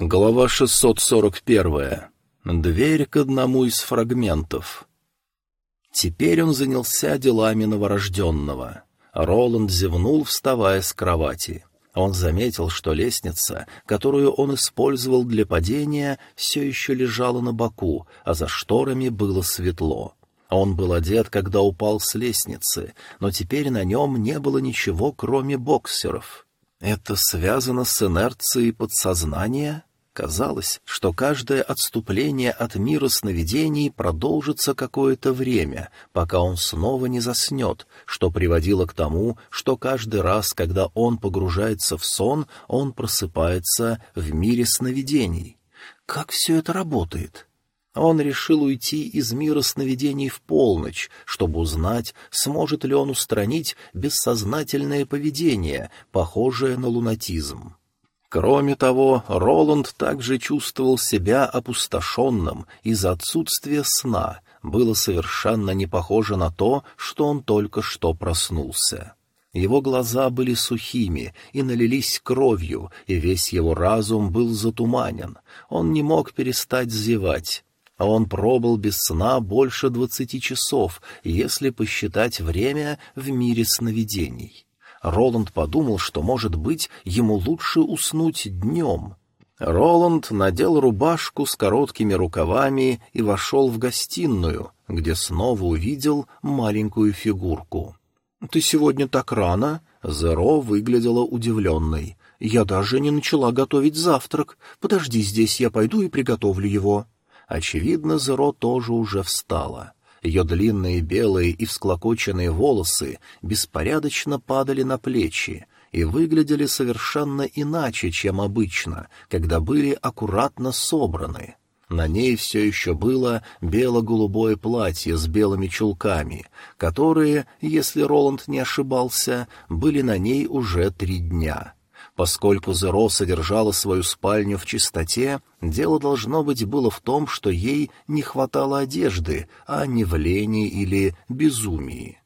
Глава 641. Дверь к одному из фрагментов. Теперь он занялся делами новорожденного. Роланд зевнул, вставая с кровати. Он заметил, что лестница, которую он использовал для падения, все еще лежала на боку, а за шторами было светло. Он был одет, когда упал с лестницы, но теперь на нем не было ничего, кроме боксеров. Это связано с инерцией подсознания? Казалось, что каждое отступление от мира сновидений продолжится какое-то время, пока он снова не заснет, что приводило к тому, что каждый раз, когда он погружается в сон, он просыпается в мире сновидений. Как все это работает? Он решил уйти из мира сновидений в полночь, чтобы узнать, сможет ли он устранить бессознательное поведение, похожее на лунатизм. Кроме того, Роланд также чувствовал себя опустошенным из-за отсутствия сна, было совершенно не похоже на то, что он только что проснулся. Его глаза были сухими и налились кровью, и весь его разум был затуманен. Он не мог перестать зевать. Он пробыл без сна больше двадцати часов, если посчитать время в мире сновидений. Роланд подумал, что, может быть, ему лучше уснуть днем. Роланд надел рубашку с короткими рукавами и вошел в гостиную, где снова увидел маленькую фигурку. «Ты сегодня так рано?» Зеро выглядела удивленной. «Я даже не начала готовить завтрак. Подожди здесь, я пойду и приготовлю его». Очевидно, Зеро тоже уже встала. Ее длинные белые и всклокоченные волосы беспорядочно падали на плечи и выглядели совершенно иначе, чем обычно, когда были аккуратно собраны. На ней все еще было бело-голубое платье с белыми чулками, которые, если Роланд не ошибался, были на ней уже три дня — Поскольку Зеро содержала свою спальню в чистоте, дело должно быть было в том, что ей не хватало одежды, а не в лени или безумии.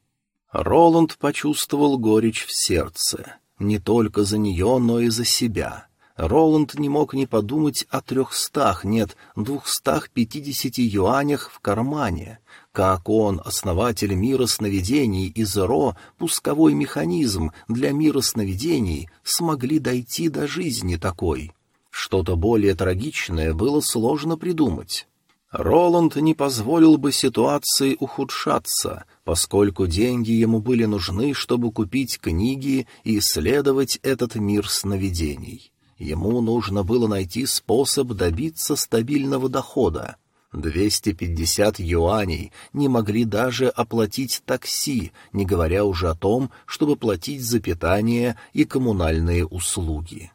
Роланд почувствовал горечь в сердце, не только за нее, но и за себя. Роланд не мог не подумать о трехстах, нет, двухстах пятидесяти юанях в кармане. Как он, основатель мира сновидений и Зеро, пусковой механизм для мира сновидений, смогли дойти до жизни такой? Что-то более трагичное было сложно придумать. Роланд не позволил бы ситуации ухудшаться, поскольку деньги ему были нужны, чтобы купить книги и исследовать этот мир сновидений. Ему нужно было найти способ добиться стабильного дохода. 250 юаней не могли даже оплатить такси, не говоря уже о том, чтобы платить за питание и коммунальные услуги.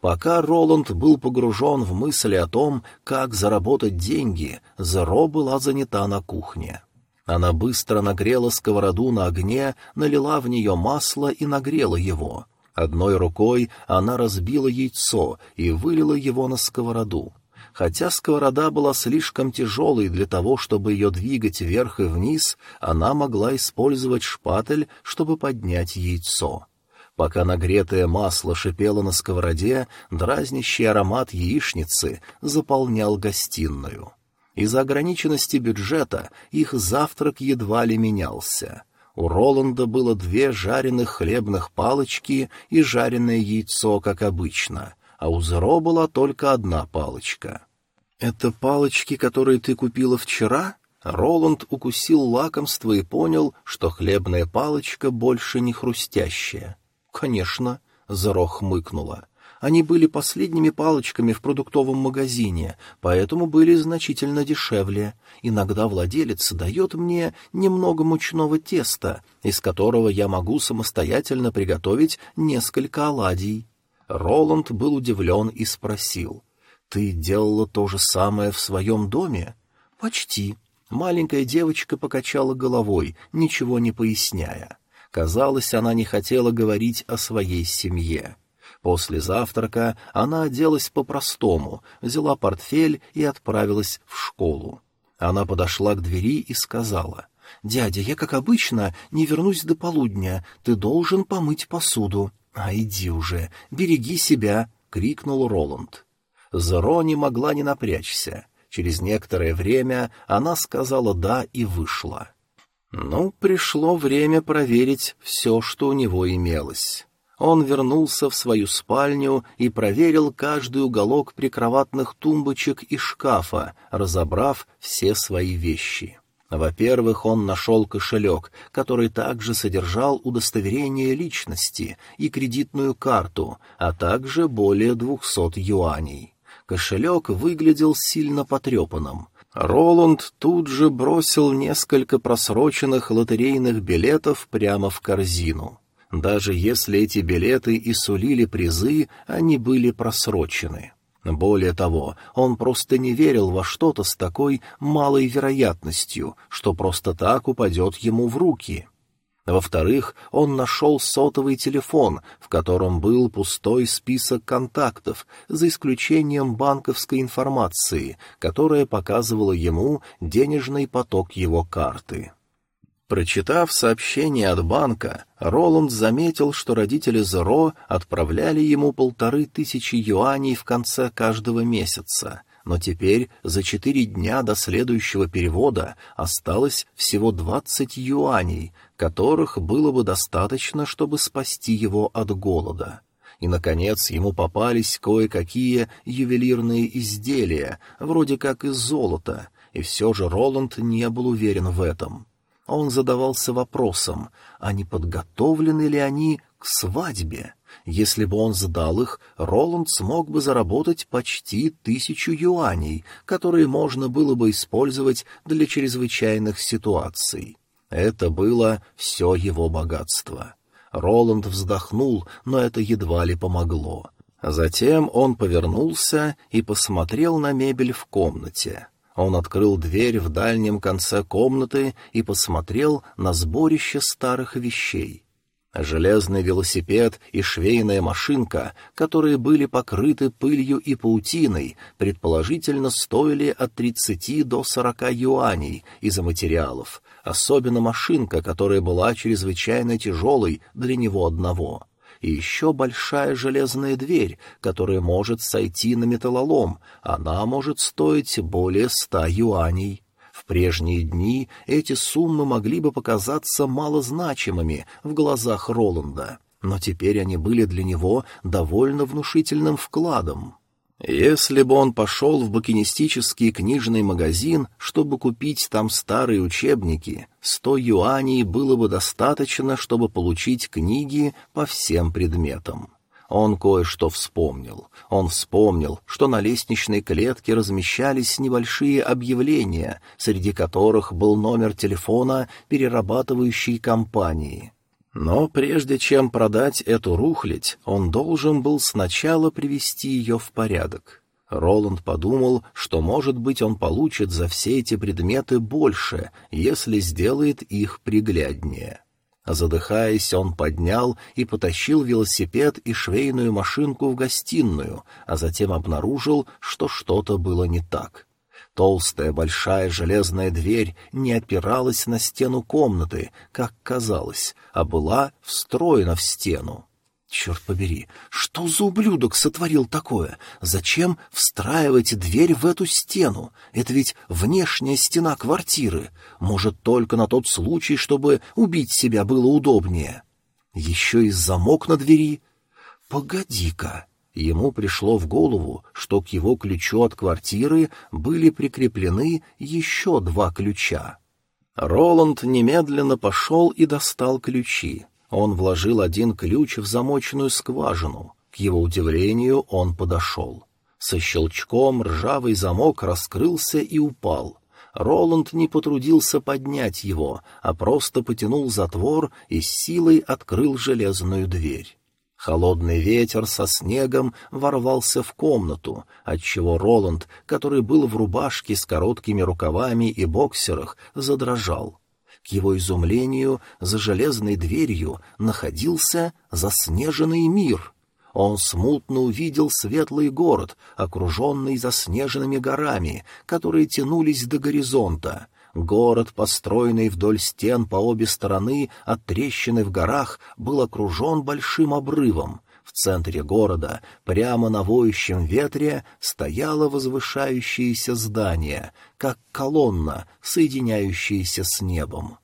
Пока Роланд был погружен в мысли о том, как заработать деньги, Зеро была занята на кухне. Она быстро нагрела сковороду на огне, налила в нее масло и нагрела его. Одной рукой она разбила яйцо и вылила его на сковороду. Хотя сковорода была слишком тяжелой для того, чтобы ее двигать вверх и вниз, она могла использовать шпатель, чтобы поднять яйцо. Пока нагретое масло шипело на сковороде, дразнящий аромат яичницы заполнял гостиную. Из-за ограниченности бюджета их завтрак едва ли менялся. У Роланда было две жареных хлебных палочки и жареное яйцо, как обычно — а у Зеро была только одна палочка. «Это палочки, которые ты купила вчера?» Роланд укусил лакомство и понял, что хлебная палочка больше не хрустящая. «Конечно», — Зеро хмыкнула. «Они были последними палочками в продуктовом магазине, поэтому были значительно дешевле. Иногда владелец дает мне немного мучного теста, из которого я могу самостоятельно приготовить несколько оладий». Роланд был удивлен и спросил. «Ты делала то же самое в своем доме?» «Почти». Маленькая девочка покачала головой, ничего не поясняя. Казалось, она не хотела говорить о своей семье. После завтрака она оделась по-простому, взяла портфель и отправилась в школу. Она подошла к двери и сказала, «Дядя, я, как обычно, не вернусь до полудня, ты должен помыть посуду». «А иди уже, береги себя!» — крикнул Роланд. Зеро не могла не напрячься. Через некоторое время она сказала «да» и вышла. Ну, пришло время проверить все, что у него имелось. Он вернулся в свою спальню и проверил каждый уголок прикроватных тумбочек и шкафа, разобрав все свои вещи. Во-первых, он нашел кошелек, который также содержал удостоверение личности и кредитную карту, а также более двухсот юаней. Кошелек выглядел сильно потрепанным. Роланд тут же бросил несколько просроченных лотерейных билетов прямо в корзину. Даже если эти билеты и сулили призы, они были просрочены. Более того, он просто не верил во что-то с такой малой вероятностью, что просто так упадет ему в руки. Во-вторых, он нашел сотовый телефон, в котором был пустой список контактов, за исключением банковской информации, которая показывала ему денежный поток его карты. Прочитав сообщение от банка, Роланд заметил, что родители Зеро отправляли ему полторы тысячи юаней в конце каждого месяца — но теперь за четыре дня до следующего перевода осталось всего двадцать юаней, которых было бы достаточно, чтобы спасти его от голода. И, наконец, ему попались кое-какие ювелирные изделия, вроде как из золота, и все же Роланд не был уверен в этом. Он задавался вопросом, а не подготовлены ли они к свадьбе? Если бы он сдал их, Роланд смог бы заработать почти тысячу юаней, которые можно было бы использовать для чрезвычайных ситуаций. Это было все его богатство. Роланд вздохнул, но это едва ли помогло. Затем он повернулся и посмотрел на мебель в комнате. Он открыл дверь в дальнем конце комнаты и посмотрел на сборище старых вещей. Железный велосипед и швейная машинка, которые были покрыты пылью и паутиной, предположительно стоили от 30 до 40 юаней из-за материалов, особенно машинка, которая была чрезвычайно тяжелой для него одного. И еще большая железная дверь, которая может сойти на металлолом, она может стоить более ста юаней. В прежние дни эти суммы могли бы показаться малозначимыми в глазах Роланда, но теперь они были для него довольно внушительным вкладом. Если бы он пошел в букинистический книжный магазин, чтобы купить там старые учебники, сто юаней было бы достаточно, чтобы получить книги по всем предметам. Он кое-что вспомнил. Он вспомнил, что на лестничной клетке размещались небольшие объявления, среди которых был номер телефона перерабатывающей компании. Но прежде чем продать эту рухлядь, он должен был сначала привести ее в порядок. Роланд подумал, что, может быть, он получит за все эти предметы больше, если сделает их пригляднее. Задыхаясь, он поднял и потащил велосипед и швейную машинку в гостиную, а затем обнаружил, что что-то было не так. Толстая большая железная дверь не опиралась на стену комнаты, как казалось, а была встроена в стену. Черт побери, что за ублюдок сотворил такое? Зачем встраивать дверь в эту стену? Это ведь внешняя стена квартиры. Может, только на тот случай, чтобы убить себя было удобнее. Еще и замок на двери. Погоди-ка. Ему пришло в голову, что к его ключу от квартиры были прикреплены еще два ключа. Роланд немедленно пошел и достал ключи. Он вложил один ключ в замочную скважину. К его удивлению, он подошел. Со щелчком ржавый замок раскрылся и упал. Роланд не потрудился поднять его, а просто потянул затвор и с силой открыл железную дверь. Холодный ветер со снегом ворвался в комнату, отчего Роланд, который был в рубашке с короткими рукавами и боксерах, задрожал. К его изумлению, за железной дверью находился заснеженный мир. Он смутно увидел светлый город, окруженный заснеженными горами, которые тянулись до горизонта. Город, построенный вдоль стен по обе стороны от трещины в горах, был окружен большим обрывом. В центре города, прямо на воющем ветре, стояло возвышающееся здание, как колонна, соединяющаяся с небом.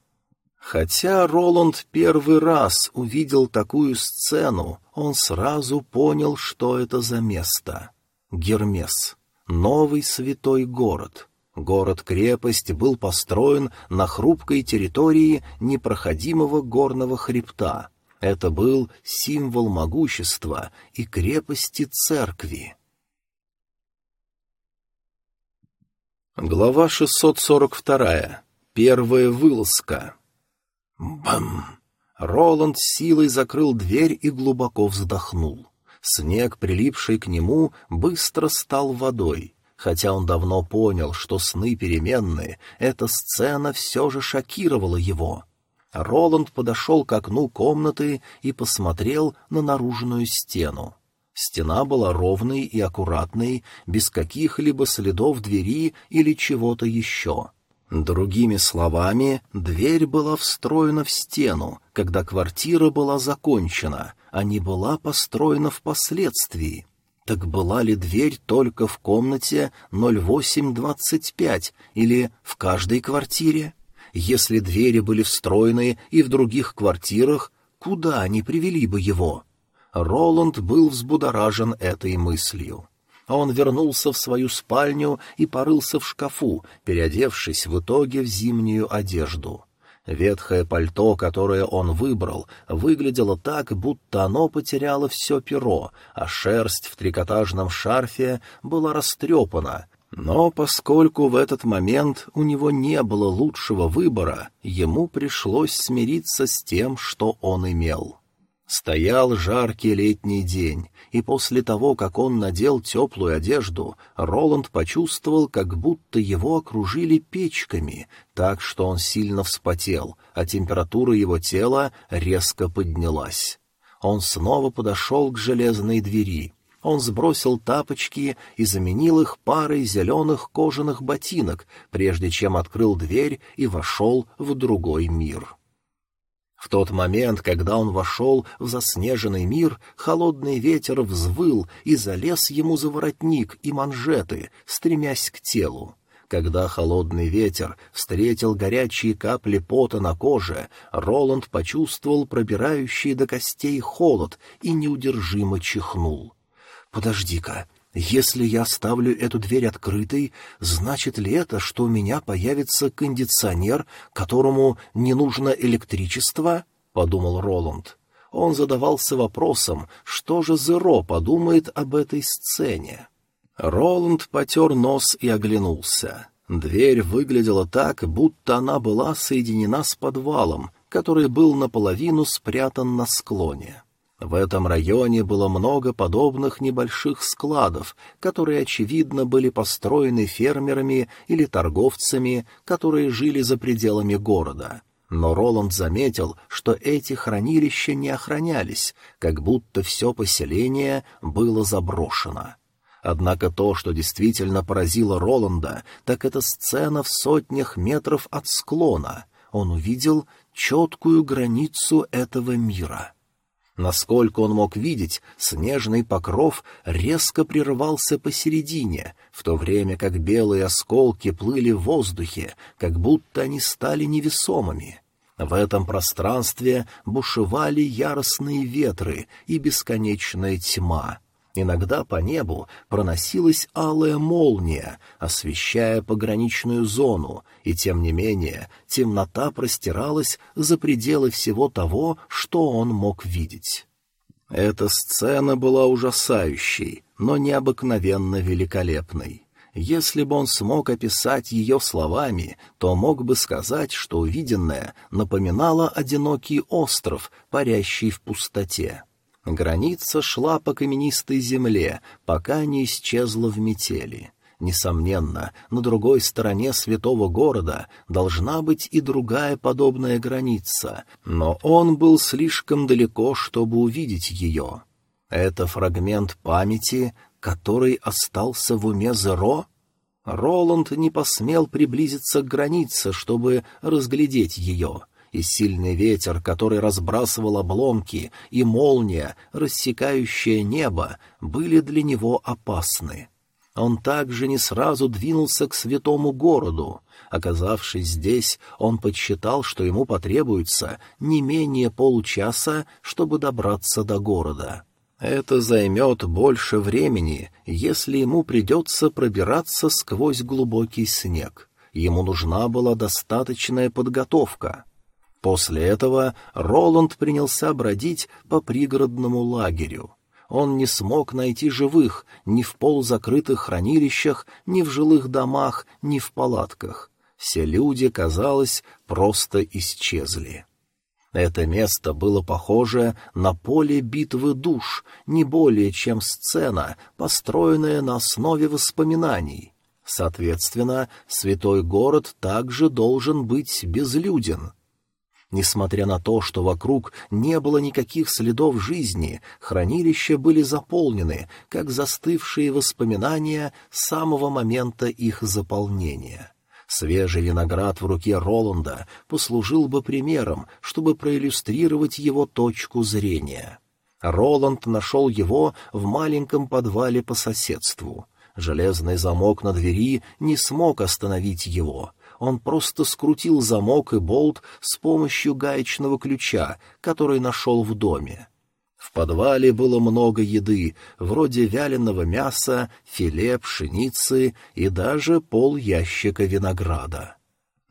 Хотя Роланд первый раз увидел такую сцену, он сразу понял, что это за место. Гермес. Новый святой город. Город-крепость был построен на хрупкой территории непроходимого горного хребта. Это был символ могущества и крепости церкви. Глава 642. Первая вылазка. Бам! Роланд силой закрыл дверь и глубоко вздохнул. Снег, прилипший к нему, быстро стал водой. Хотя он давно понял, что сны переменные, эта сцена все же шокировала его. Роланд подошел к окну комнаты и посмотрел на наружную стену. Стена была ровной и аккуратной, без каких-либо следов двери или чего-то еще. Другими словами, дверь была встроена в стену, когда квартира была закончена, а не была построена впоследствии. Так была ли дверь только в комнате 0825 или в каждой квартире? Если двери были встроены и в других квартирах, куда они привели бы его? Роланд был взбудоражен этой мыслью он вернулся в свою спальню и порылся в шкафу, переодевшись в итоге в зимнюю одежду. Ветхое пальто, которое он выбрал, выглядело так, будто оно потеряло все перо, а шерсть в трикотажном шарфе была растрепана. Но поскольку в этот момент у него не было лучшего выбора, ему пришлось смириться с тем, что он имел. Стоял жаркий летний день, и после того, как он надел теплую одежду, Роланд почувствовал, как будто его окружили печками, так что он сильно вспотел, а температура его тела резко поднялась. Он снова подошел к железной двери. Он сбросил тапочки и заменил их парой зеленых кожаных ботинок, прежде чем открыл дверь и вошел в другой мир. В тот момент, когда он вошел в заснеженный мир, холодный ветер взвыл и залез ему за воротник и манжеты, стремясь к телу. Когда холодный ветер встретил горячие капли пота на коже, Роланд почувствовал пробирающий до костей холод и неудержимо чихнул. «Подожди-ка, если я оставлю эту дверь открытой, значит ли это, что у меня появится кондиционер, которому не нужно электричество? — подумал Роланд. Он задавался вопросом, что же Зеро подумает об этой сцене. Роланд потер нос и оглянулся. Дверь выглядела так, будто она была соединена с подвалом, который был наполовину спрятан на склоне. В этом районе было много подобных небольших складов, которые, очевидно, были построены фермерами или торговцами, которые жили за пределами города. Но Роланд заметил, что эти хранилища не охранялись, как будто все поселение было заброшено. Однако то, что действительно поразило Роланда, так это сцена в сотнях метров от склона. Он увидел четкую границу этого мира — Насколько он мог видеть, снежный покров резко прервался посередине, в то время как белые осколки плыли в воздухе, как будто они стали невесомыми. В этом пространстве бушевали яростные ветры и бесконечная тьма — Иногда по небу проносилась алая молния, освещая пограничную зону, и тем не менее темнота простиралась за пределы всего того, что он мог видеть. Эта сцена была ужасающей, но необыкновенно великолепной. Если бы он смог описать ее словами, то мог бы сказать, что увиденное напоминало одинокий остров, парящий в пустоте. Граница шла по каменистой земле, пока не исчезла в метели. Несомненно, на другой стороне святого города должна быть и другая подобная граница, но он был слишком далеко, чтобы увидеть ее. Это фрагмент памяти, который остался в уме Зеро? Роланд не посмел приблизиться к границе, чтобы разглядеть ее — и сильный ветер, который разбрасывал обломки, и молния, рассекающая небо, были для него опасны. Он также не сразу двинулся к святому городу. Оказавшись здесь, он подсчитал, что ему потребуется не менее получаса, чтобы добраться до города. Это займет больше времени, если ему придется пробираться сквозь глубокий снег. Ему нужна была достаточная подготовка. После этого Роланд принялся бродить по пригородному лагерю. Он не смог найти живых ни в полузакрытых хранилищах, ни в жилых домах, ни в палатках. Все люди, казалось, просто исчезли. Это место было похоже на поле битвы душ, не более чем сцена, построенная на основе воспоминаний. Соответственно, святой город также должен быть безлюден. Несмотря на то, что вокруг не было никаких следов жизни, хранилища были заполнены, как застывшие воспоминания самого момента их заполнения. Свежий виноград в руке Роланда послужил бы примером, чтобы проиллюстрировать его точку зрения. Роланд нашел его в маленьком подвале по соседству. Железный замок на двери не смог остановить его — он просто скрутил замок и болт с помощью гаечного ключа, который нашел в доме. В подвале было много еды, вроде вяленого мяса, филе, пшеницы и даже пол ящика винограда.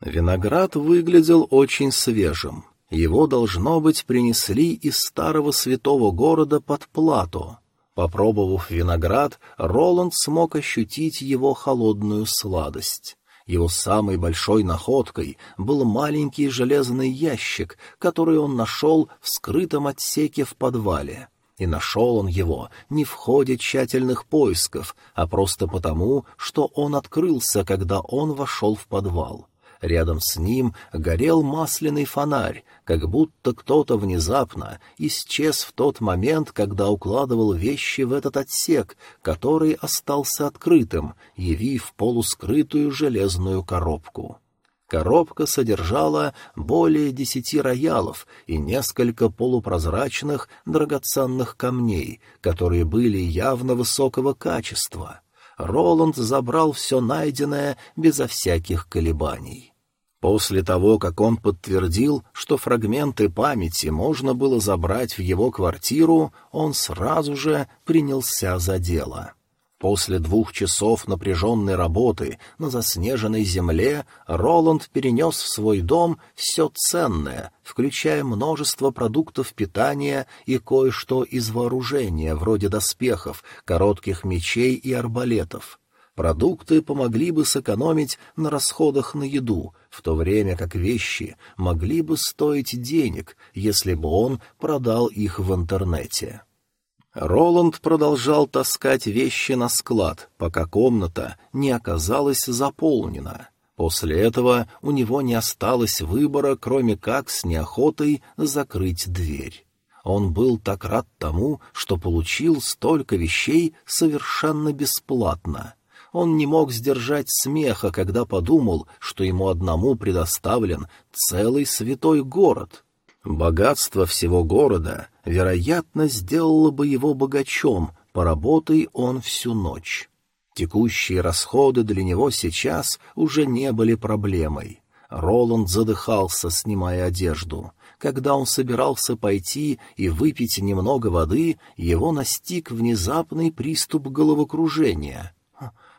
Виноград выглядел очень свежим. Его, должно быть, принесли из старого святого города под плату. Попробовав виноград, Роланд смог ощутить его холодную сладость. Его самой большой находкой был маленький железный ящик, который он нашел в скрытом отсеке в подвале. И нашел он его не в ходе тщательных поисков, а просто потому, что он открылся, когда он вошел в подвал. Рядом с ним горел масляный фонарь, как будто кто-то внезапно исчез в тот момент, когда укладывал вещи в этот отсек, который остался открытым, явив полускрытую железную коробку. Коробка содержала более десяти роялов и несколько полупрозрачных драгоценных камней, которые были явно высокого качества. Роланд забрал все найденное безо всяких колебаний. После того, как он подтвердил, что фрагменты памяти можно было забрать в его квартиру, он сразу же принялся за дело. После двух часов напряженной работы на заснеженной земле Роланд перенес в свой дом все ценное, включая множество продуктов питания и кое-что из вооружения, вроде доспехов, коротких мечей и арбалетов. Продукты помогли бы сэкономить на расходах на еду, в то время как вещи могли бы стоить денег, если бы он продал их в интернете. Роланд продолжал таскать вещи на склад, пока комната не оказалась заполнена. После этого у него не осталось выбора, кроме как с неохотой закрыть дверь. Он был так рад тому, что получил столько вещей совершенно бесплатно — он не мог сдержать смеха, когда подумал, что ему одному предоставлен целый святой город. Богатство всего города, вероятно, сделало бы его богачом, поработай он всю ночь. Текущие расходы для него сейчас уже не были проблемой. Роланд задыхался, снимая одежду. Когда он собирался пойти и выпить немного воды, его настиг внезапный приступ головокружения.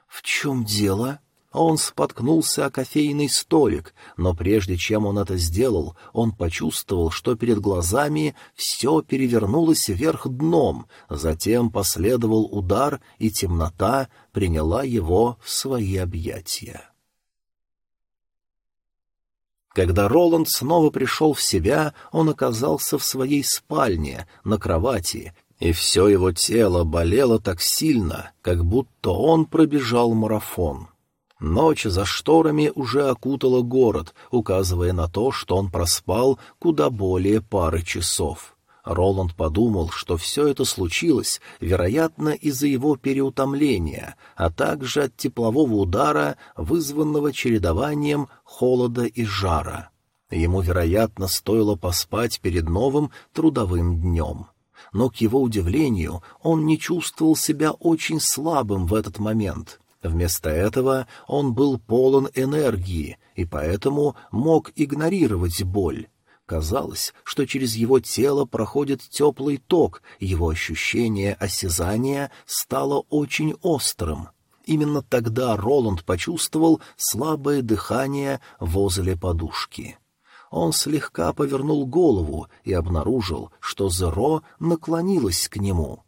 «В чем дело?» Он споткнулся о кофейный столик, но прежде чем он это сделал, он почувствовал, что перед глазами все перевернулось вверх дном, затем последовал удар, и темнота приняла его в свои объятия. Когда Роланд снова пришел в себя, он оказался в своей спальне, на кровати, и все его тело болело так сильно, как будто он пробежал марафон. Ночь за шторами уже окутала город, указывая на то, что он проспал куда более пары часов. Роланд подумал, что все это случилось, вероятно, из-за его переутомления, а также от теплового удара, вызванного чередованием холода и жара. Ему, вероятно, стоило поспать перед новым трудовым днем. Но, к его удивлению, он не чувствовал себя очень слабым в этот момент. Вместо этого он был полон энергии и поэтому мог игнорировать боль. Казалось, что через его тело проходит теплый ток, его ощущение осязания стало очень острым. Именно тогда Роланд почувствовал слабое дыхание возле подушки. Он слегка повернул голову и обнаружил, что Зеро наклонилась к нему.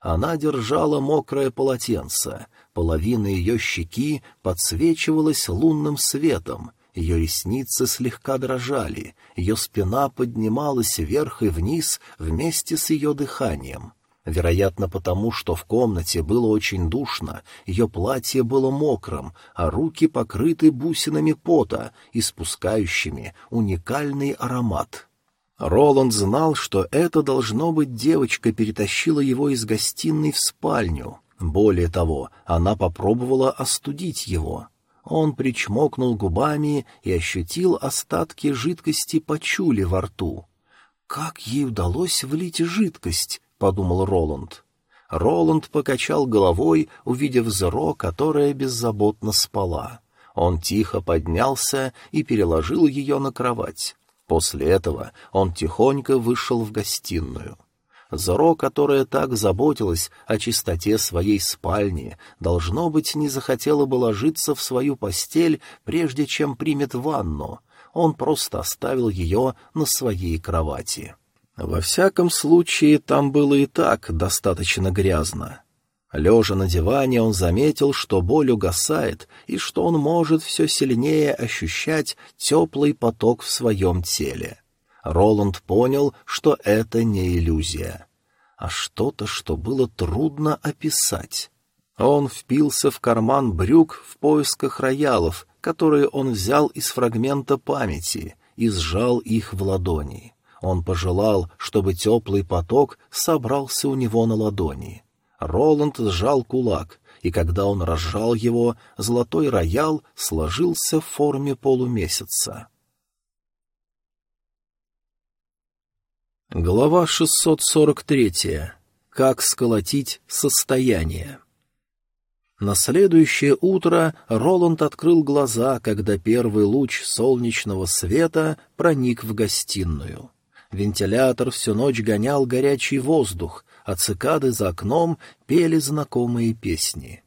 Она держала мокрое полотенце, половина ее щеки подсвечивалась лунным светом, ее ресницы слегка дрожали, ее спина поднималась вверх и вниз вместе с ее дыханием. Вероятно, потому что в комнате было очень душно, ее платье было мокрым, а руки покрыты бусинами пота, испускающими уникальный аромат. Роланд знал, что это, должно быть, девочка перетащила его из гостиной в спальню. Более того, она попробовала остудить его. Он причмокнул губами и ощутил остатки жидкости почули во рту. Как ей удалось влить жидкость? — подумал Роланд. Роланд покачал головой, увидев Зеро, которая беззаботно спала. Он тихо поднялся и переложил ее на кровать. После этого он тихонько вышел в гостиную. Зеро, которая так заботилась о чистоте своей спальни, должно быть, не захотела бы ложиться в свою постель, прежде чем примет ванну. Он просто оставил ее на своей кровати. Во всяком случае, там было и так достаточно грязно. Лежа на диване, он заметил, что боль угасает и что он может все сильнее ощущать теплый поток в своем теле. Роланд понял, что это не иллюзия, а что-то, что было трудно описать. Он впился в карман брюк в поисках роялов, которые он взял из фрагмента памяти, и сжал их в ладони. Он пожелал, чтобы теплый поток собрался у него на ладони. Роланд сжал кулак, и когда он разжал его, золотой роял сложился в форме полумесяца. Глава 643. Как сколотить состояние. На следующее утро Роланд открыл глаза, когда первый луч солнечного света проник в гостиную. Вентилятор всю ночь гонял горячий воздух, а цикады за окном пели знакомые песни.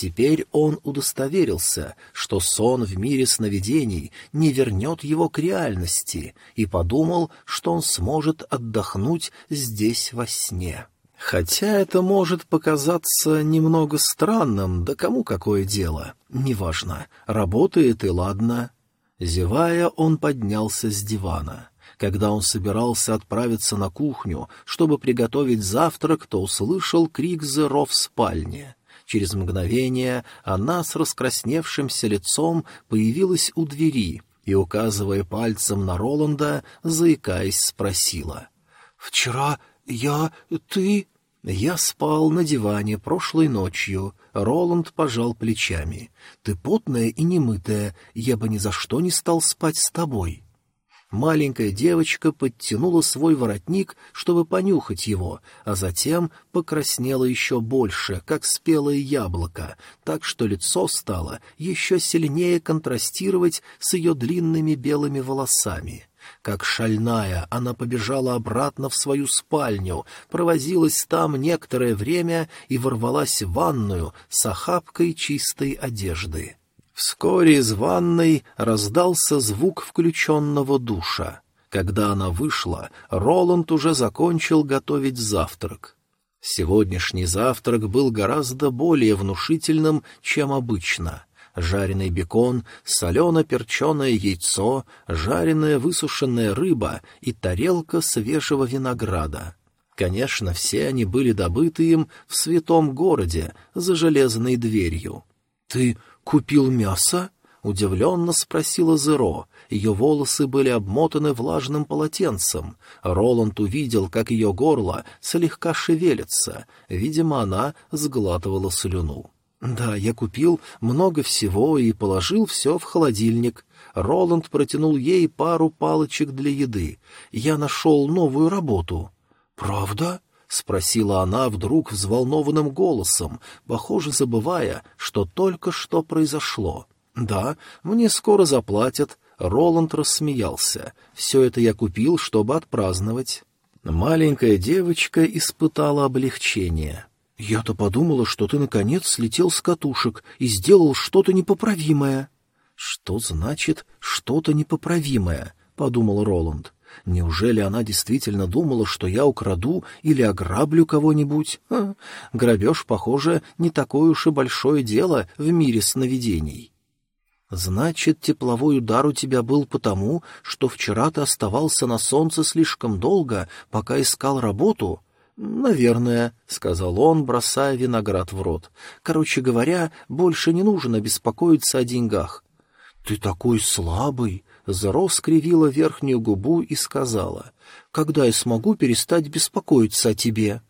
Теперь он удостоверился, что сон в мире сновидений не вернет его к реальности, и подумал, что он сможет отдохнуть здесь во сне. Хотя это может показаться немного странным, да кому какое дело, неважно, работает и ладно. Зевая, он поднялся с дивана. Когда он собирался отправиться на кухню, чтобы приготовить завтрак, то услышал крик Зеро в спальне. Через мгновение она с раскрасневшимся лицом появилась у двери и, указывая пальцем на Роланда, заикаясь, спросила. «Вчера я... ты...» «Я спал на диване прошлой ночью», — Роланд пожал плечами. «Ты потная и немытая, я бы ни за что не стал спать с тобой». Маленькая девочка подтянула свой воротник, чтобы понюхать его, а затем покраснела еще больше, как спелое яблоко, так что лицо стало еще сильнее контрастировать с ее длинными белыми волосами. Как шальная, она побежала обратно в свою спальню, провозилась там некоторое время и ворвалась в ванную с охапкой чистой одежды. Вскоре из ванной раздался звук включенного душа. Когда она вышла, Роланд уже закончил готовить завтрак. Сегодняшний завтрак был гораздо более внушительным, чем обычно. Жареный бекон, солено-перченое яйцо, жареная высушенная рыба и тарелка свежего винограда. Конечно, все они были добыты им в святом городе за железной дверью. «Ты купил мясо?» — удивленно спросила Зеро. Ее волосы были обмотаны влажным полотенцем. Роланд увидел, как ее горло слегка шевелится. Видимо, она сглатывала слюну. «Да, я купил много всего и положил все в холодильник». Роланд протянул ей пару палочек для еды. «Я нашел новую работу». «Правда?» — спросила она вдруг взволнованным голосом, похоже, забывая, что только что произошло. «Да, мне скоро заплатят». Роланд рассмеялся. «Все это я купил, чтобы отпраздновать». Маленькая девочка испытала облегчение. «Я-то подумала, что ты, наконец, слетел с катушек и сделал что-то непоправимое». «Что значит «что-то непоправимое»?» — подумал Роланд. «Неужели она действительно думала, что я украду или ограблю кого-нибудь? Грабеж, похоже, не такое уж и большое дело в мире сновидений». «Значит, тепловой удар у тебя был потому, что вчера ты оставался на солнце слишком долго, пока искал работу?» «Наверное», — сказал он, бросая виноград в рот. «Короче говоря, больше не нужно беспокоиться о деньгах». «Ты такой слабый!» — Зеро скривила верхнюю губу и сказала. «Когда я смогу перестать беспокоиться о тебе?»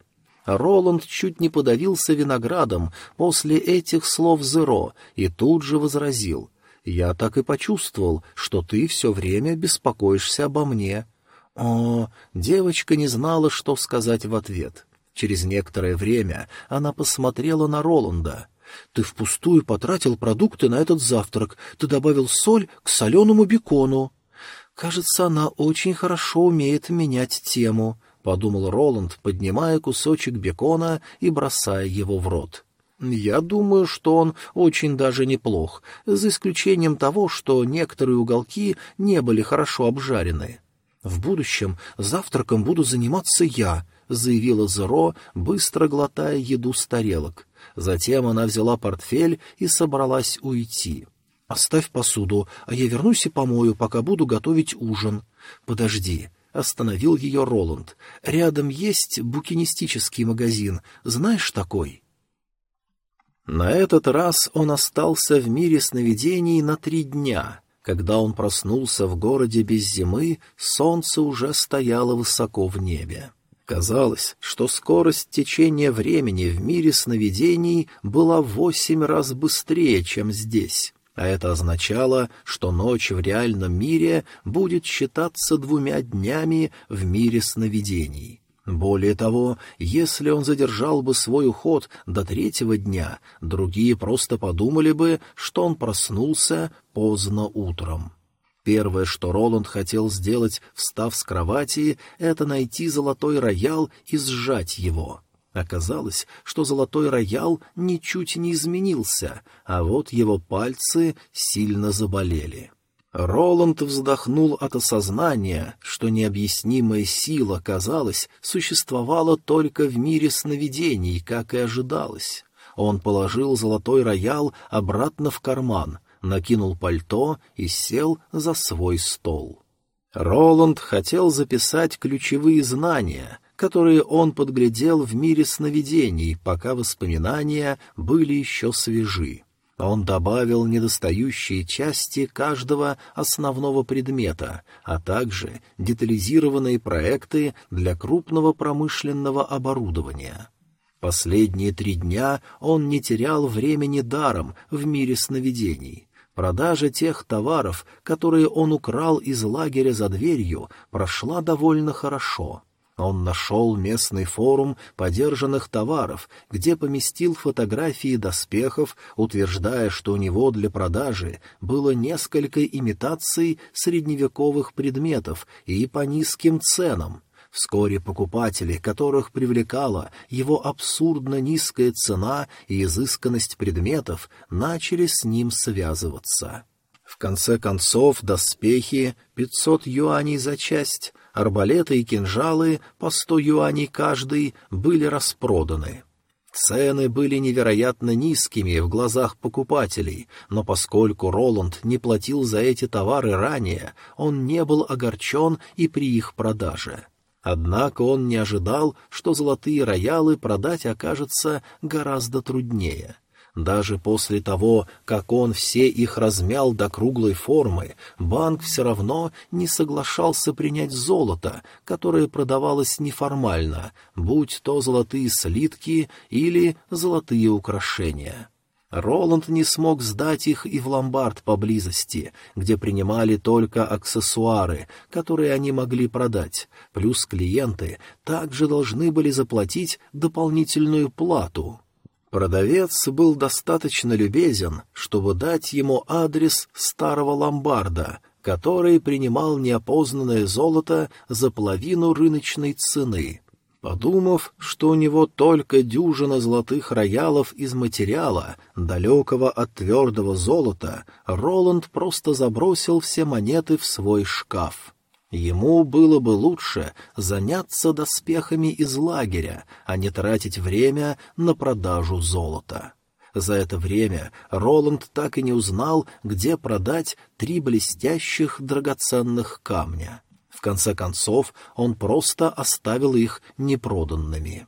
Роланд чуть не подавился виноградом после этих слов Зеро и тут же возразил. «Я так и почувствовал, что ты все время беспокоишься обо мне». О, девочка не знала, что сказать в ответ. Через некоторое время она посмотрела на Роланда. «Ты впустую потратил продукты на этот завтрак. Ты добавил соль к соленому бекону». «Кажется, она очень хорошо умеет менять тему», — подумал Роланд, поднимая кусочек бекона и бросая его в рот. «Я думаю, что он очень даже неплох, за исключением того, что некоторые уголки не были хорошо обжарены». «В будущем завтраком буду заниматься я», — заявила Зеро, быстро глотая еду с тарелок. Затем она взяла портфель и собралась уйти. «Оставь посуду, а я вернусь и помою, пока буду готовить ужин». «Подожди», — остановил ее Роланд. «Рядом есть букинистический магазин. Знаешь такой?» На этот раз он остался в мире сновидений на три дня — когда он проснулся в городе без зимы, солнце уже стояло высоко в небе. Казалось, что скорость течения времени в мире сновидений была в восемь раз быстрее, чем здесь, а это означало, что ночь в реальном мире будет считаться двумя днями в мире сновидений. Более того, если он задержал бы свой уход до третьего дня, другие просто подумали бы, что он проснулся поздно утром. Первое, что Роланд хотел сделать, встав с кровати, это найти золотой роял и сжать его. Оказалось, что золотой роял ничуть не изменился, а вот его пальцы сильно заболели. Роланд вздохнул от осознания, что необъяснимая сила, казалось, существовала только в мире сновидений, как и ожидалось. Он положил золотой роял обратно в карман, накинул пальто и сел за свой стол. Роланд хотел записать ключевые знания, которые он подглядел в мире сновидений, пока воспоминания были еще свежи. Он добавил недостающие части каждого основного предмета, а также детализированные проекты для крупного промышленного оборудования. Последние три дня он не терял времени даром в мире сновидений. Продажа тех товаров, которые он украл из лагеря за дверью, прошла довольно хорошо — он нашел местный форум подержанных товаров, где поместил фотографии доспехов, утверждая, что у него для продажи было несколько имитаций средневековых предметов и по низким ценам. Вскоре покупатели, которых привлекала его абсурдно низкая цена и изысканность предметов, начали с ним связываться. В конце концов, доспехи, пятьсот юаней за часть, арбалеты и кинжалы по сто юаней каждый были распроданы. Цены были невероятно низкими в глазах покупателей, но поскольку Роланд не платил за эти товары ранее, он не был огорчен и при их продаже. Однако он не ожидал, что золотые роялы продать окажется гораздо труднее — даже после того, как он все их размял до круглой формы, банк все равно не соглашался принять золото, которое продавалось неформально, будь то золотые слитки или золотые украшения. Роланд не смог сдать их и в ломбард поблизости, где принимали только аксессуары, которые они могли продать, плюс клиенты также должны были заплатить дополнительную плату. Продавец был достаточно любезен, чтобы дать ему адрес старого ломбарда, который принимал неопознанное золото за половину рыночной цены — Подумав, что у него только дюжина золотых роялов из материала, далекого от твердого золота, Роланд просто забросил все монеты в свой шкаф. Ему было бы лучше заняться доспехами из лагеря, а не тратить время на продажу золота. За это время Роланд так и не узнал, где продать три блестящих драгоценных камня. В конце концов, он просто оставил их непроданными.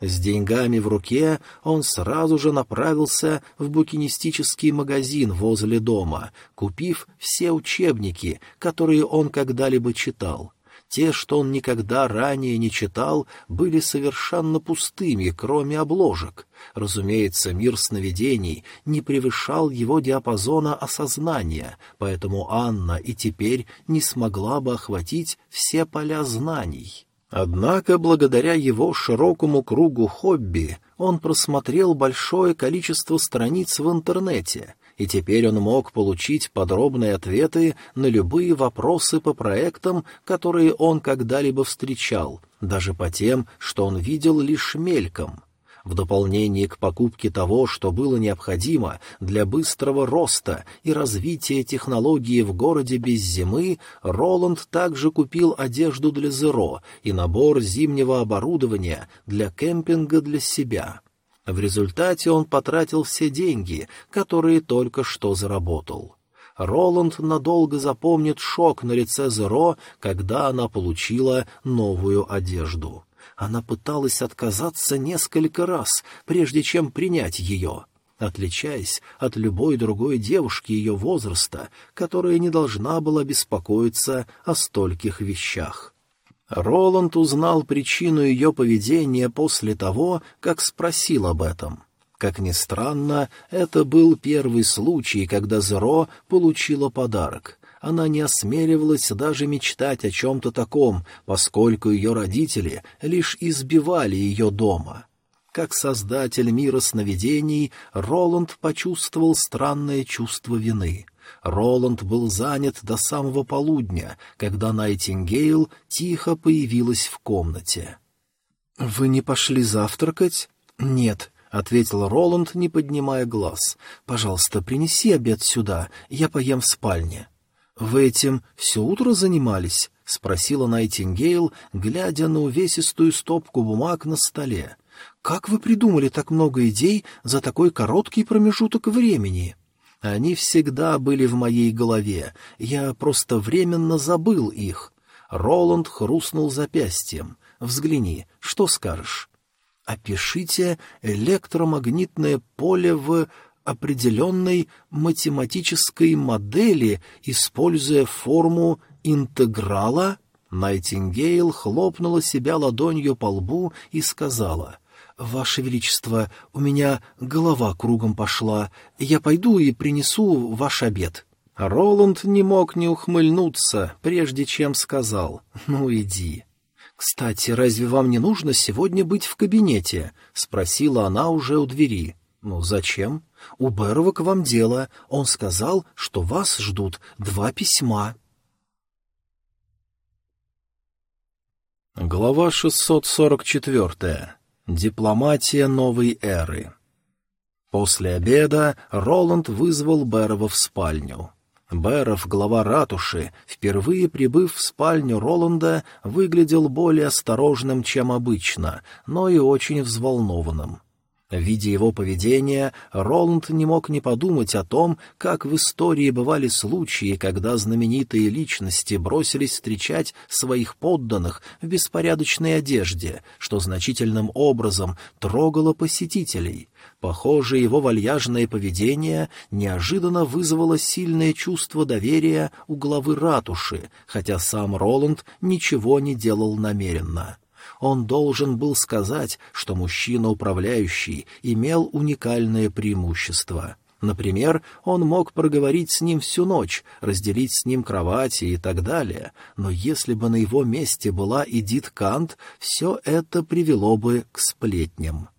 С деньгами в руке он сразу же направился в букинистический магазин возле дома, купив все учебники, которые он когда-либо читал — те, что он никогда ранее не читал, были совершенно пустыми, кроме обложек. Разумеется, мир сновидений не превышал его диапазона осознания, поэтому Анна и теперь не смогла бы охватить все поля знаний. Однако, благодаря его широкому кругу хобби, он просмотрел большое количество страниц в интернете — и теперь он мог получить подробные ответы на любые вопросы по проектам, которые он когда-либо встречал, даже по тем, что он видел лишь мельком. В дополнение к покупке того, что было необходимо для быстрого роста и развития технологии в городе без зимы, Роланд также купил одежду для Зеро и набор зимнего оборудования для кемпинга для себя — в результате он потратил все деньги, которые только что заработал. Роланд надолго запомнит шок на лице Зеро, когда она получила новую одежду. Она пыталась отказаться несколько раз, прежде чем принять ее, отличаясь от любой другой девушки ее возраста, которая не должна была беспокоиться о стольких вещах. Роланд узнал причину ее поведения после того, как спросил об этом. Как ни странно, это был первый случай, когда Зеро получила подарок. Она не осмеливалась даже мечтать о чем-то таком, поскольку ее родители лишь избивали ее дома. Как создатель мира сновидений, Роланд почувствовал странное чувство вины — Роланд был занят до самого полудня, когда Найтингейл тихо появилась в комнате. «Вы не пошли завтракать?» «Нет», — ответил Роланд, не поднимая глаз. «Пожалуйста, принеси обед сюда, я поем в спальне». «Вы этим все утро занимались?» — спросила Найтингейл, глядя на увесистую стопку бумаг на столе. «Как вы придумали так много идей за такой короткий промежуток времени?» Они всегда были в моей голове, я просто временно забыл их. Роланд хрустнул запястьем. «Взгляни, что скажешь?» «Опишите электромагнитное поле в определенной математической модели, используя форму интеграла?» Найтингейл хлопнула себя ладонью по лбу и сказала — «Ваше Величество, у меня голова кругом пошла. Я пойду и принесу ваш обед». Роланд не мог не ухмыльнуться, прежде чем сказал «Ну, иди». «Кстати, разве вам не нужно сегодня быть в кабинете?» — спросила она уже у двери. «Ну, зачем?» «У Берова к вам дело. Он сказал, что вас ждут два письма». Глава 644. Дипломатия новой эры. После обеда Роланд вызвал Берова в спальню. Беров, глава ратуши, впервые прибыв в спальню Роланда, выглядел более осторожным, чем обычно, но и очень взволнованным. Видя его поведение, Роланд не мог не подумать о том, как в истории бывали случаи, когда знаменитые личности бросились встречать своих подданных в беспорядочной одежде, что значительным образом трогало посетителей. Похоже, его вальяжное поведение неожиданно вызвало сильное чувство доверия у главы ратуши, хотя сам Роланд ничего не делал намеренно. Он должен был сказать, что мужчина-управляющий имел уникальное преимущество. Например, он мог проговорить с ним всю ночь, разделить с ним кровати и так далее, но если бы на его месте была Эдит Кант, все это привело бы к сплетням.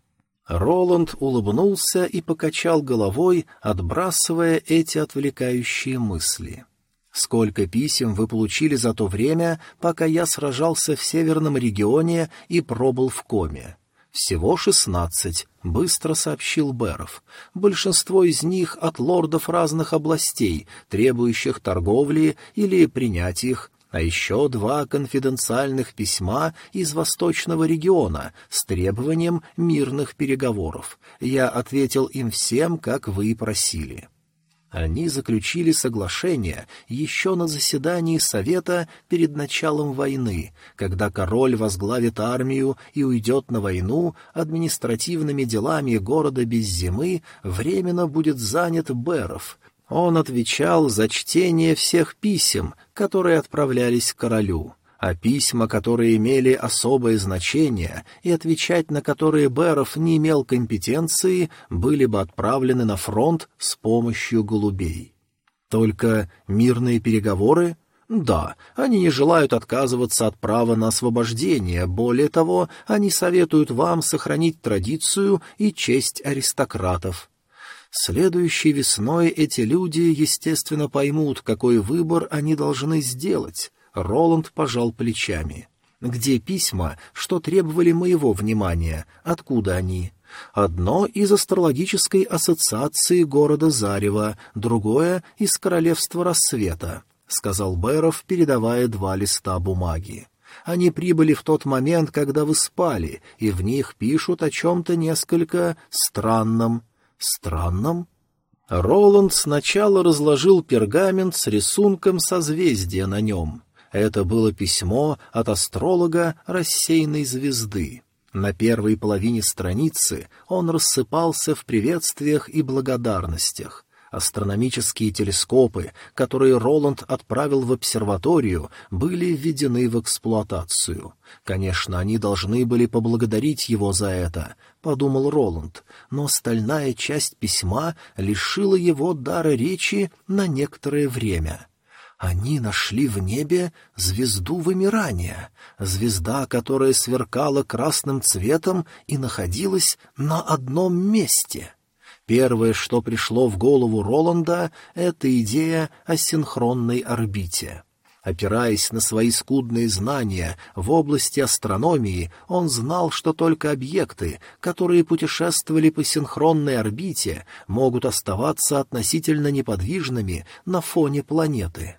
Роланд улыбнулся и покачал головой, отбрасывая эти отвлекающие мысли. «Сколько писем вы получили за то время, пока я сражался в северном регионе и пробыл в коме?» «Всего шестнадцать», — быстро сообщил Беров. «Большинство из них от лордов разных областей, требующих торговли или принять их, а еще два конфиденциальных письма из восточного региона с требованием мирных переговоров. Я ответил им всем, как вы и просили. Они заключили соглашение еще на заседании Совета перед началом войны, когда король возглавит армию и уйдет на войну, административными делами города без зимы временно будет занят Беров — он отвечал за чтение всех писем, которые отправлялись к королю, а письма, которые имели особое значение и отвечать на которые Беров не имел компетенции, были бы отправлены на фронт с помощью голубей. Только мирные переговоры? Да, они не желают отказываться от права на освобождение, более того, они советуют вам сохранить традицию и честь аристократов. Следующей весной эти люди, естественно, поймут, какой выбор они должны сделать. Роланд пожал плечами. «Где письма, что требовали моего внимания? Откуда они?» «Одно из астрологической ассоциации города Зарева, другое — из Королевства Рассвета», — сказал Бэров, передавая два листа бумаги. Они прибыли в тот момент, когда вы спали, и в них пишут о чем-то несколько странном. Странном? Роланд сначала разложил пергамент с рисунком созвездия на нем. Это было письмо от астролога рассеянной звезды. На первой половине страницы он рассыпался в приветствиях и благодарностях. Астрономические телескопы, которые Роланд отправил в обсерваторию, были введены в эксплуатацию. Конечно, они должны были поблагодарить его за это, — подумал Роланд, но стальная часть письма лишила его дара речи на некоторое время. Они нашли в небе звезду вымирания, звезда, которая сверкала красным цветом и находилась на одном месте — Первое, что пришло в голову Роланда, — это идея о синхронной орбите. Опираясь на свои скудные знания в области астрономии, он знал, что только объекты, которые путешествовали по синхронной орбите, могут оставаться относительно неподвижными на фоне планеты.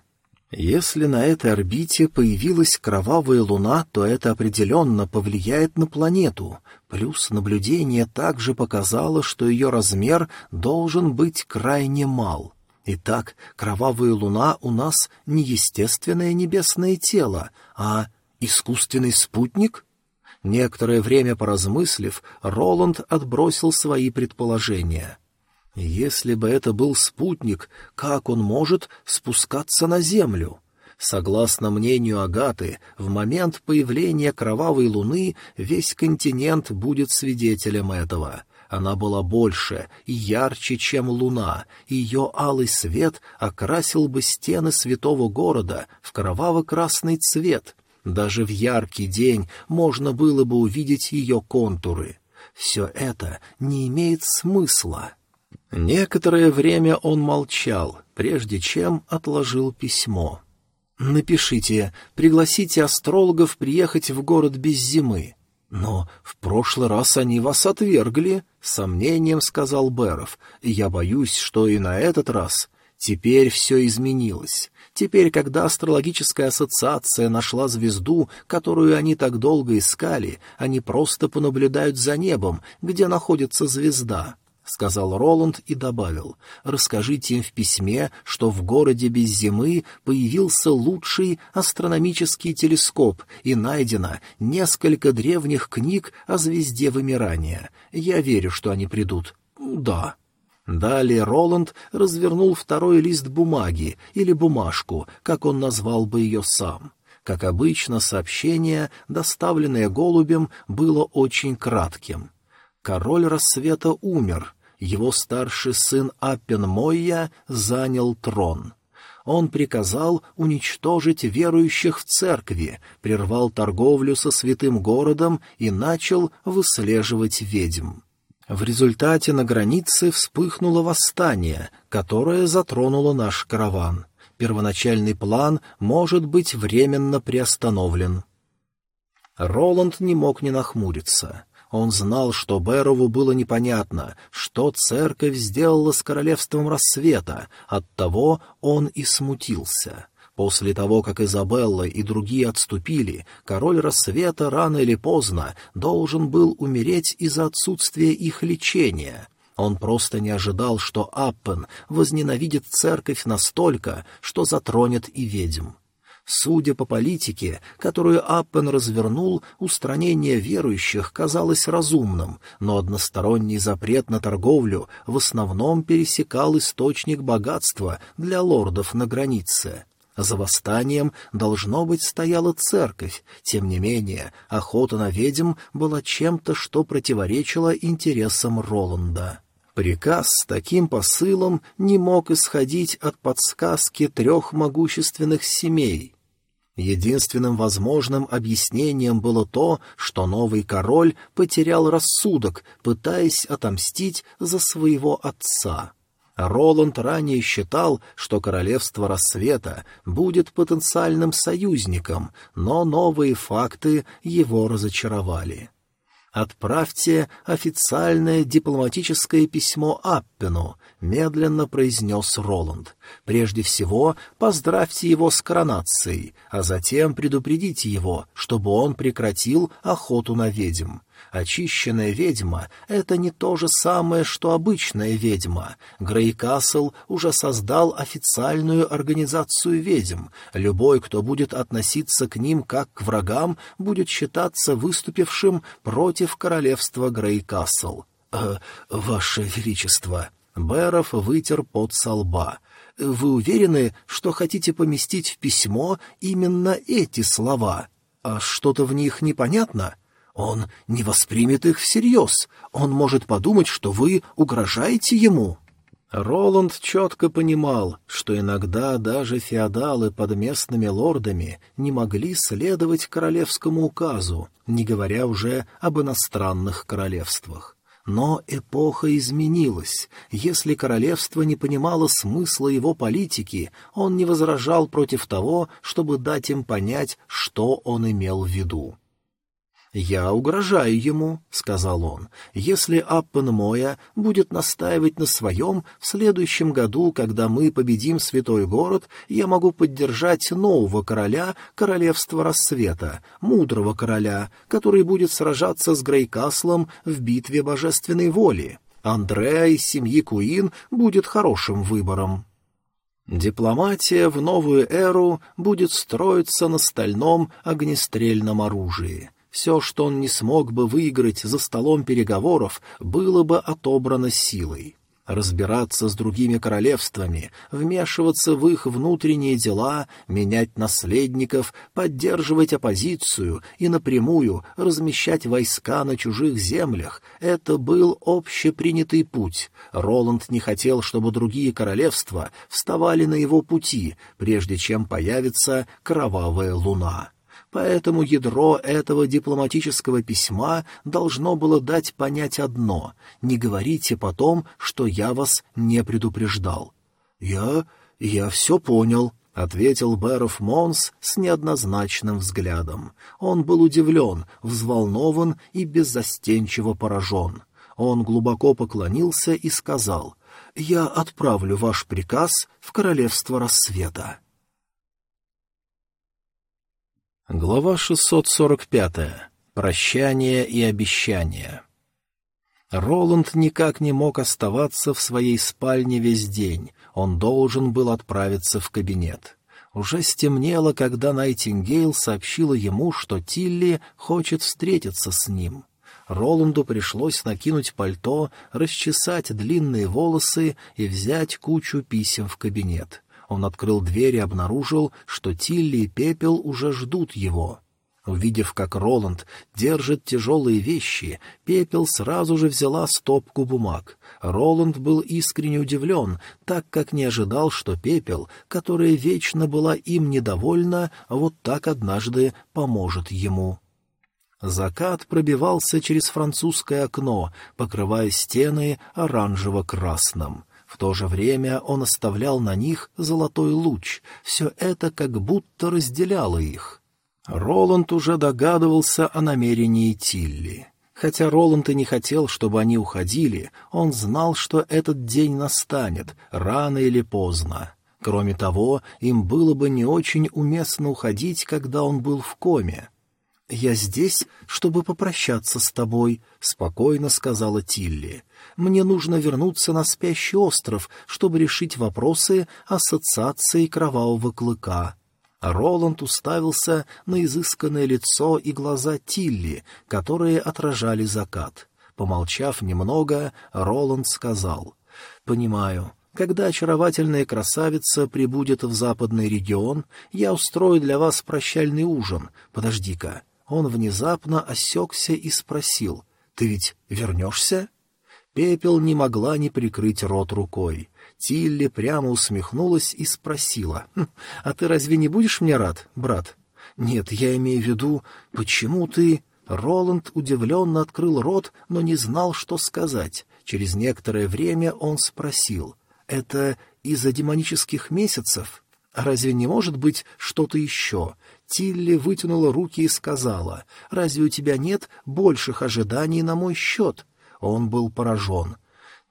Если на этой орбите появилась кровавая луна, то это определенно повлияет на планету, плюс наблюдение также показало, что ее размер должен быть крайне мал. Итак, кровавая луна у нас не естественное небесное тело, а искусственный спутник? Некоторое время поразмыслив, Роланд отбросил свои предположения. Если бы это был спутник, как он может спускаться на Землю? Согласно мнению Агаты, в момент появления кровавой луны весь континент будет свидетелем этого. Она была больше и ярче, чем луна, и ее алый свет окрасил бы стены святого города в кроваво-красный цвет. Даже в яркий день можно было бы увидеть ее контуры. Все это не имеет смысла. Некоторое время он молчал, прежде чем отложил письмо. «Напишите, пригласите астрологов приехать в город без зимы». «Но в прошлый раз они вас отвергли», — сомнением сказал Беров. «Я боюсь, что и на этот раз. Теперь все изменилось. Теперь, когда астрологическая ассоциация нашла звезду, которую они так долго искали, они просто понаблюдают за небом, где находится звезда. — сказал Роланд и добавил, — расскажите им в письме, что в городе без зимы появился лучший астрономический телескоп и найдено несколько древних книг о звезде вымирания. Я верю, что они придут. Да. Далее Роланд развернул второй лист бумаги, или бумажку, как он назвал бы ее сам. Как обычно, сообщение, доставленное голубем, было очень кратким. Король рассвета умер, его старший сын Аппен Мойя занял трон. Он приказал уничтожить верующих в церкви, прервал торговлю со святым городом и начал выслеживать ведьм. В результате на границе вспыхнуло восстание, которое затронуло наш караван первоначальный план может быть временно приостановлен. Роланд не мог не нахмуриться. Он знал, что Берову было непонятно, что церковь сделала с королевством рассвета, оттого он и смутился. После того, как Изабелла и другие отступили, король рассвета рано или поздно должен был умереть из-за отсутствия их лечения — он просто не ожидал, что Аппен возненавидит церковь настолько, что затронет и ведьм. Судя по политике, которую Аппен развернул, устранение верующих казалось разумным, но односторонний запрет на торговлю в основном пересекал источник богатства для лордов на границе. За восстанием, должно быть, стояла церковь, тем не менее, охота на ведьм была чем-то, что противоречило интересам Роланда. Приказ с таким посылом не мог исходить от подсказки трех могущественных семей. Единственным возможным объяснением было то, что новый король потерял рассудок, пытаясь отомстить за своего отца. Роланд ранее считал, что королевство рассвета будет потенциальным союзником, но новые факты его разочаровали. «Отправьте официальное дипломатическое письмо Аппену», — медленно произнес Роланд. «Прежде всего, поздравьте его с коронацией, а затем предупредите его, чтобы он прекратил охоту на ведьм. Очищенная ведьма — это не то же самое, что обычная ведьма. Грейкасл уже создал официальную организацию ведьм. Любой, кто будет относиться к ним как к врагам, будет считаться выступившим против королевства Грейкасл. «Э, «Ваше Величество!» Бэров вытер пот со лба. «Вы уверены, что хотите поместить в письмо именно эти слова? А что-то в них непонятно?» Он не воспримет их всерьез. Он может подумать, что вы угрожаете ему». Роланд четко понимал, что иногда даже феодалы под местными лордами не могли следовать королевскому указу, не говоря уже об иностранных королевствах. Но эпоха изменилась. Если королевство не понимало смысла его политики, он не возражал против того, чтобы дать им понять, что он имел в виду. «Я угрожаю ему», — сказал он. «Если Аппен Моя будет настаивать на своем, в следующем году, когда мы победим святой город, я могу поддержать нового короля Королевства Рассвета, мудрого короля, который будет сражаться с Грейкаслом в битве божественной воли. Андреа из семьи Куин будет хорошим выбором». Дипломатия в новую эру будет строиться на стальном огнестрельном оружии — все, что он не смог бы выиграть за столом переговоров, было бы отобрано силой. Разбираться с другими королевствами, вмешиваться в их внутренние дела, менять наследников, поддерживать оппозицию и напрямую размещать войска на чужих землях — это был общепринятый путь. Роланд не хотел, чтобы другие королевства вставали на его пути, прежде чем появится кровавая луна. Поэтому ядро этого дипломатического письма должно было дать понять одно — не говорите потом, что я вас не предупреждал. «Я... я все понял», — ответил Бэров Монс с неоднозначным взглядом. Он был удивлен, взволнован и беззастенчиво поражен. Он глубоко поклонился и сказал, «Я отправлю ваш приказ в Королевство Рассвета». Глава 645. Прощание и обещание. Роланд никак не мог оставаться в своей спальне весь день, он должен был отправиться в кабинет. Уже стемнело, когда Найтингейл сообщила ему, что Тилли хочет встретиться с ним. Роланду пришлось накинуть пальто, расчесать длинные волосы и взять кучу писем в кабинет. Он открыл дверь и обнаружил, что Тилли и Пепел уже ждут его. Увидев, как Роланд держит тяжелые вещи, Пепел сразу же взяла стопку бумаг. Роланд был искренне удивлен, так как не ожидал, что Пепел, которая вечно была им недовольна, вот так однажды поможет ему. Закат пробивался через французское окно, покрывая стены оранжево-красным. В то же время он оставлял на них золотой луч, все это как будто разделяло их. Роланд уже догадывался о намерении Тилли. Хотя Роланд и не хотел, чтобы они уходили, он знал, что этот день настанет, рано или поздно. Кроме того, им было бы не очень уместно уходить, когда он был в коме. «Я здесь, чтобы попрощаться с тобой», — спокойно сказала Тилли. «Мне нужно вернуться на спящий остров, чтобы решить вопросы ассоциации кровавого клыка». Роланд уставился на изысканное лицо и глаза Тилли, которые отражали закат. Помолчав немного, Роланд сказал, «Понимаю, когда очаровательная красавица прибудет в западный регион, я устрою для вас прощальный ужин. Подожди-ка». Он внезапно осекся и спросил, «Ты ведь вернешься?» Пепел не могла не прикрыть рот рукой. Тилли прямо усмехнулась и спросила. «Хм, «А ты разве не будешь мне рад, брат?» «Нет, я имею в виду, почему ты...» Роланд удивленно открыл рот, но не знал, что сказать. Через некоторое время он спросил. «Это из-за демонических месяцев? А разве не может быть что-то еще?» Тилли вытянула руки и сказала. «Разве у тебя нет больших ожиданий на мой счет?» Он был поражен.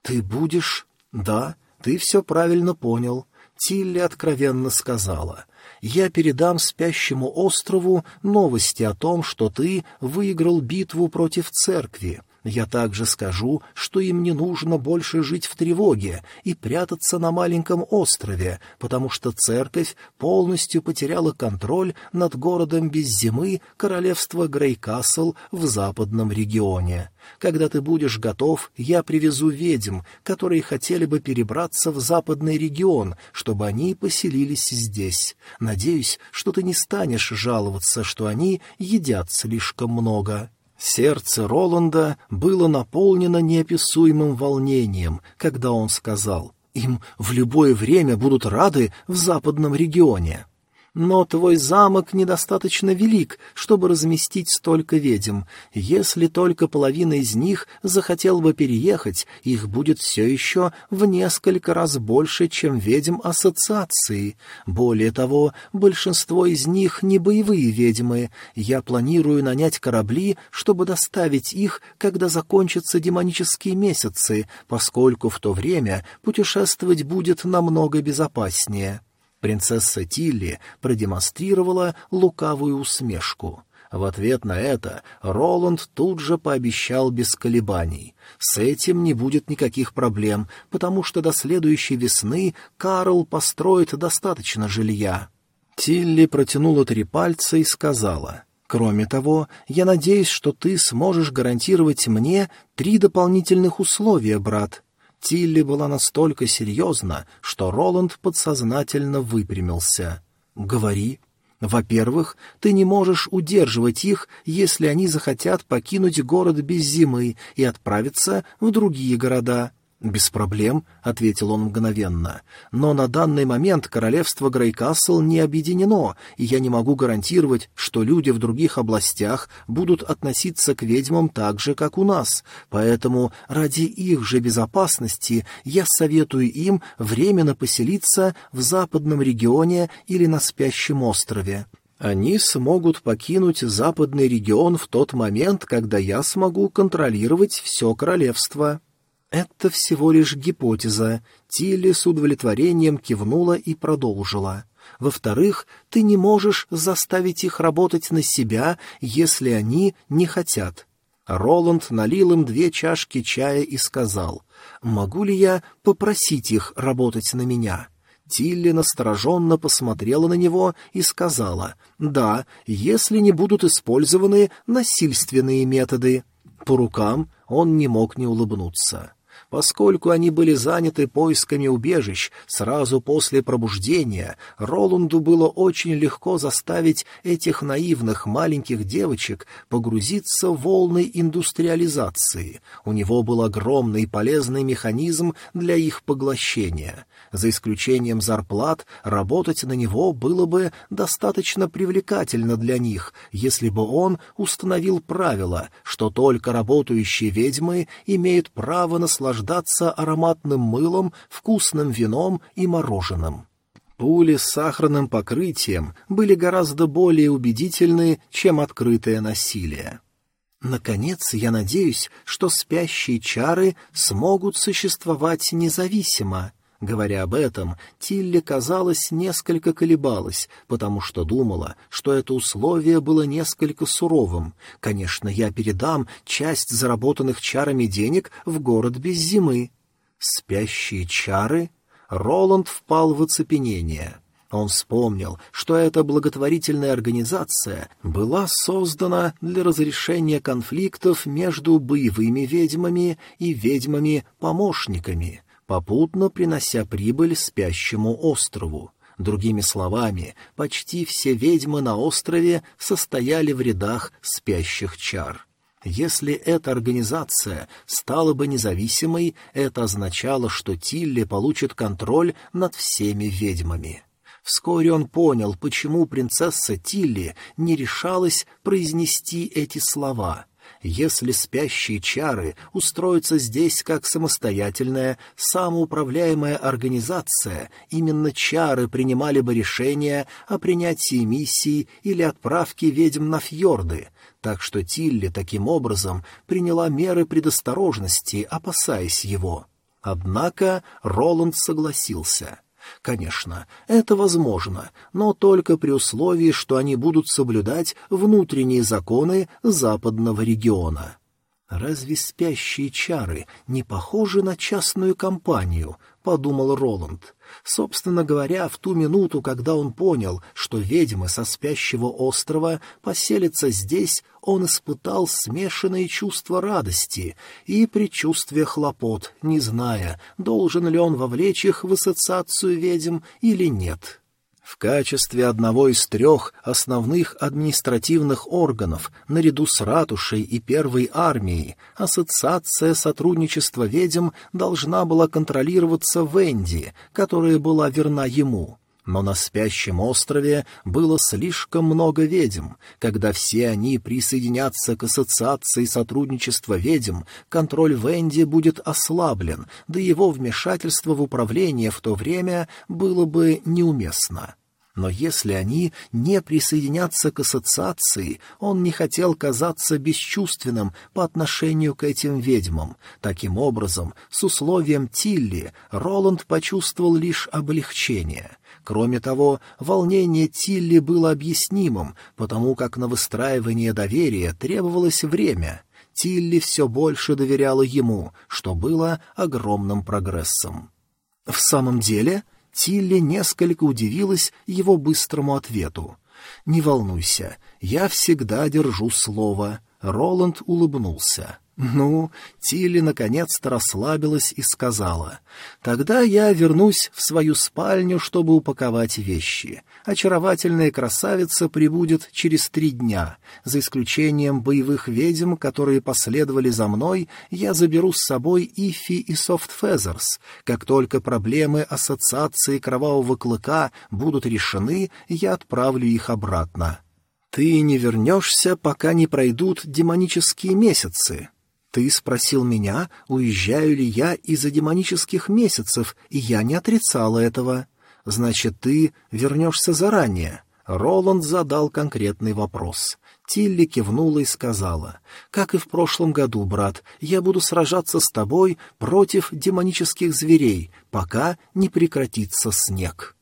«Ты будешь...» «Да, «Ты все правильно понял», — Тилли откровенно сказала. «Я передам спящему острову новости о том, что ты выиграл битву против церкви. Я также скажу, что им не нужно больше жить в тревоге и прятаться на маленьком острове, потому что церковь полностью потеряла контроль над городом без зимы королевства Грейкасл в западном регионе. Когда ты будешь готов, я привезу ведьм, которые хотели бы перебраться в западный регион, чтобы они поселились здесь. Надеюсь, что ты не станешь жаловаться, что они едят слишком много». Сердце Роланда было наполнено неописуемым волнением, когда он сказал «Им в любое время будут рады в западном регионе». Но твой замок недостаточно велик, чтобы разместить столько ведьм. Если только половина из них захотел бы переехать, их будет все еще в несколько раз больше, чем ведьм ассоциации. Более того, большинство из них не боевые ведьмы. Я планирую нанять корабли, чтобы доставить их, когда закончатся демонические месяцы, поскольку в то время путешествовать будет намного безопаснее. Принцесса Тилли продемонстрировала лукавую усмешку. В ответ на это Роланд тут же пообещал без колебаний. С этим не будет никаких проблем, потому что до следующей весны Карл построит достаточно жилья. Тилли протянула три пальца и сказала, «Кроме того, я надеюсь, что ты сможешь гарантировать мне три дополнительных условия, брат. Тилли была настолько серьезна, что Роланд подсознательно выпрямился. «Говори. Во-первых, ты не можешь удерживать их, если они захотят покинуть город без зимы и отправиться в другие города. «Без проблем», — ответил он мгновенно. «Но на данный момент королевство Грейкасл не объединено, и я не могу гарантировать, что люди в других областях будут относиться к ведьмам так же, как у нас. Поэтому ради их же безопасности я советую им временно поселиться в западном регионе или на спящем острове». Они смогут покинуть западный регион в тот момент, когда я смогу контролировать все королевство. «Это всего лишь гипотеза», — Тилли с удовлетворением кивнула и продолжила. «Во-вторых, ты не можешь заставить их работать на себя, если они не хотят». Роланд налил им две чашки чая и сказал, «Могу ли я попросить их работать на меня?» Тилли настороженно посмотрела на него и сказала, «Да, если не будут использованы насильственные методы». По рукам он не мог не улыбнуться. Поскольку они были заняты поисками убежищ сразу после пробуждения, Роланду было очень легко заставить этих наивных маленьких девочек погрузиться в волны индустриализации. У него был огромный полезный механизм для их поглощения. За исключением зарплат, работать на него было бы достаточно привлекательно для них, если бы он установил правило, что только работающие ведьмы имеют право наслаждаться наслаждаться ароматным мылом, вкусным вином и мороженым. Пули с сахарным покрытием были гораздо более убедительны, чем открытое насилие. Наконец, я надеюсь, что спящие чары смогут существовать независимо, Говоря об этом, Тилли, казалось, несколько колебалась, потому что думала, что это условие было несколько суровым. Конечно, я передам часть заработанных чарами денег в город без зимы. Спящие чары? Роланд впал в оцепенение. Он вспомнил, что эта благотворительная организация была создана для разрешения конфликтов между боевыми ведьмами и ведьмами-помощниками — попутно принося прибыль спящему острову. Другими словами, почти все ведьмы на острове состояли в рядах спящих чар. Если эта организация стала бы независимой, это означало, что Тилли получит контроль над всеми ведьмами. Вскоре он понял, почему принцесса Тилли не решалась произнести эти слова — если спящие чары устроятся здесь как самостоятельная, самоуправляемая организация, именно чары принимали бы решение о принятии миссии или отправке ведьм на фьорды, так что Тилли таким образом приняла меры предосторожности, опасаясь его. Однако Роланд согласился — Конечно, это возможно, но только при условии, что они будут соблюдать внутренние законы западного региона. «Разве спящие чары не похожи на частную компанию?» — подумал Роланд. Собственно говоря, в ту минуту, когда он понял, что ведьмы со спящего острова поселятся здесь, он испытал смешанные чувства радости и предчувствие хлопот, не зная, должен ли он вовлечь их в ассоциацию ведьм или нет. В качестве одного из трех основных административных органов, наряду с ратушей и первой армией, Ассоциация сотрудничества ведьм должна была контролироваться Венди, которая была верна ему. Но на спящем острове было слишком много ведьм. Когда все они присоединятся к ассоциации сотрудничества ведьм, контроль Венди будет ослаблен, да его вмешательство в управление в то время было бы неуместно. Но если они не присоединятся к ассоциации, он не хотел казаться бесчувственным по отношению к этим ведьмам. Таким образом, с условием Тилли, Роланд почувствовал лишь облегчение. Кроме того, волнение Тилли было объяснимым, потому как на выстраивание доверия требовалось время. Тилли все больше доверяла ему, что было огромным прогрессом. «В самом деле?» Тилли несколько удивилась его быстрому ответу. «Не волнуйся, я всегда держу слово». Роланд улыбнулся. Ну, Тилли наконец-то расслабилась и сказала, «Тогда я вернусь в свою спальню, чтобы упаковать вещи. Очаровательная красавица прибудет через три дня. За исключением боевых ведьм, которые последовали за мной, я заберу с собой Ифи и Софтфезерс. Как только проблемы ассоциации Кровавого Клыка будут решены, я отправлю их обратно». «Ты не вернешься, пока не пройдут демонические месяцы», ты спросил меня, уезжаю ли я из-за демонических месяцев, и я не отрицала этого. Значит, ты вернешься заранее. Роланд задал конкретный вопрос. Тилли кивнула и сказала, «Как и в прошлом году, брат, я буду сражаться с тобой против демонических зверей, пока не прекратится снег».